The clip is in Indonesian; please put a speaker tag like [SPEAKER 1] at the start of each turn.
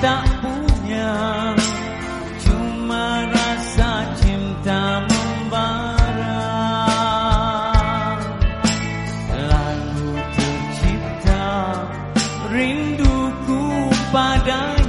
[SPEAKER 1] tak punya. Cuma rasa cinta membara. Lalu tercipta rinduku padanya.